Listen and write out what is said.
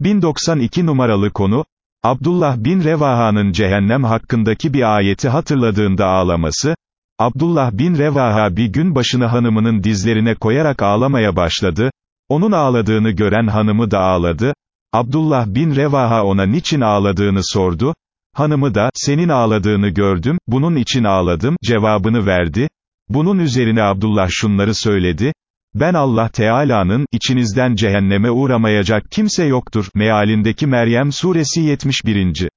1092 numaralı konu, Abdullah bin Revaha'nın cehennem hakkındaki bir ayeti hatırladığında ağlaması, Abdullah bin Revaha bir gün başını hanımının dizlerine koyarak ağlamaya başladı, onun ağladığını gören hanımı da ağladı, Abdullah bin Revaha ona niçin ağladığını sordu, hanımı da, senin ağladığını gördüm, bunun için ağladım, cevabını verdi, bunun üzerine Abdullah şunları söyledi, ben Allah Teala'nın, içinizden cehenneme uğramayacak kimse yoktur, mealindeki Meryem suresi 71.